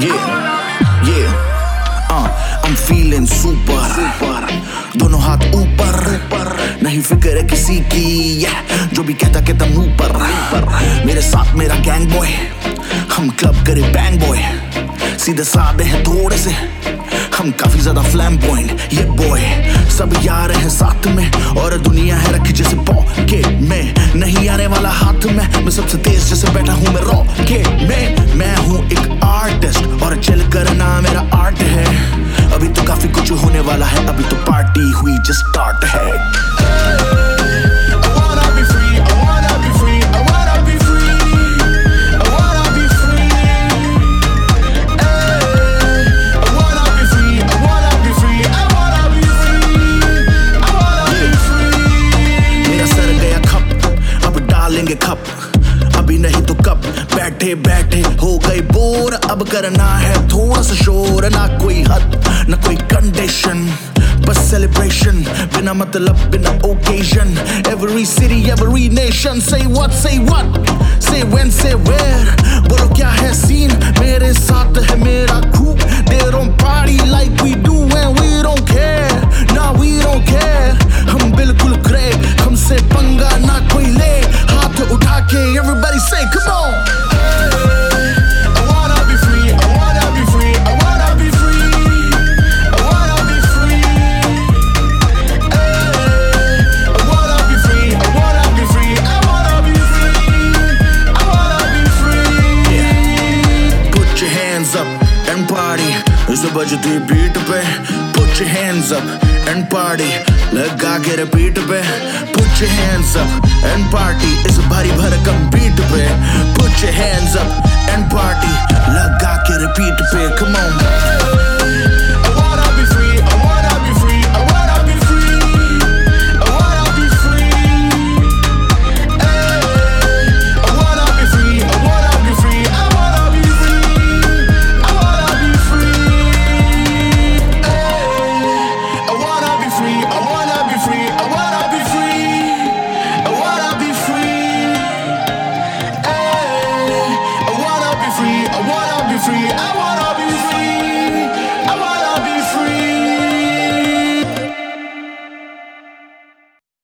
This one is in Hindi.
Yeah, yeah. Uh, I'm feeling super. super. दोनों हाथ ऊपर नहीं फ़िक्र है किसी की yeah. जो भी कहता कहता मुँह पर मेरे साथ मेरा गैंग बॉय हम क्लब करे बैंग बॉय सीधे साधे हैं थोड़े से हम काफ़ी ज़्यादा फ्लैम पॉइंट ये बॉय सब यार हैं साथ में और दुनिया है रखी जैसे पॉकेट में नहीं आने वाला हाथ में मैं सबसे तेज खप अब डालेंगे खप। अभी नहीं तो कब बैठे बैठे हो गए बोर। अब करना है थोड़ा सा शोर ना कोई हद ना कोई condition a celebration. Bina matlab, bina occasion. Every city, every nation. Say what, say what, say when, say where. Bolo kya hai scene? Mere saath hai mera crew. They don't party like we do. Hands up and party इस बजती बीट पे Put your hands up and party लगा के रिपीट पे Put your hands up and party इस भारी भरकम बीट पे Put your hands up